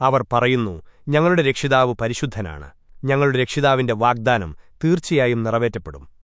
അവർ പറയുന്നു ഞങ്ങളുടെ രക്ഷിതാവ് പരിശുദ്ധനാണ്. ഞങ്ങളുടെ രക്ഷിതാവിന്റെ വാഗ്ദാനം തീർച്ചയായും നിറവേറ്റപ്പെടും.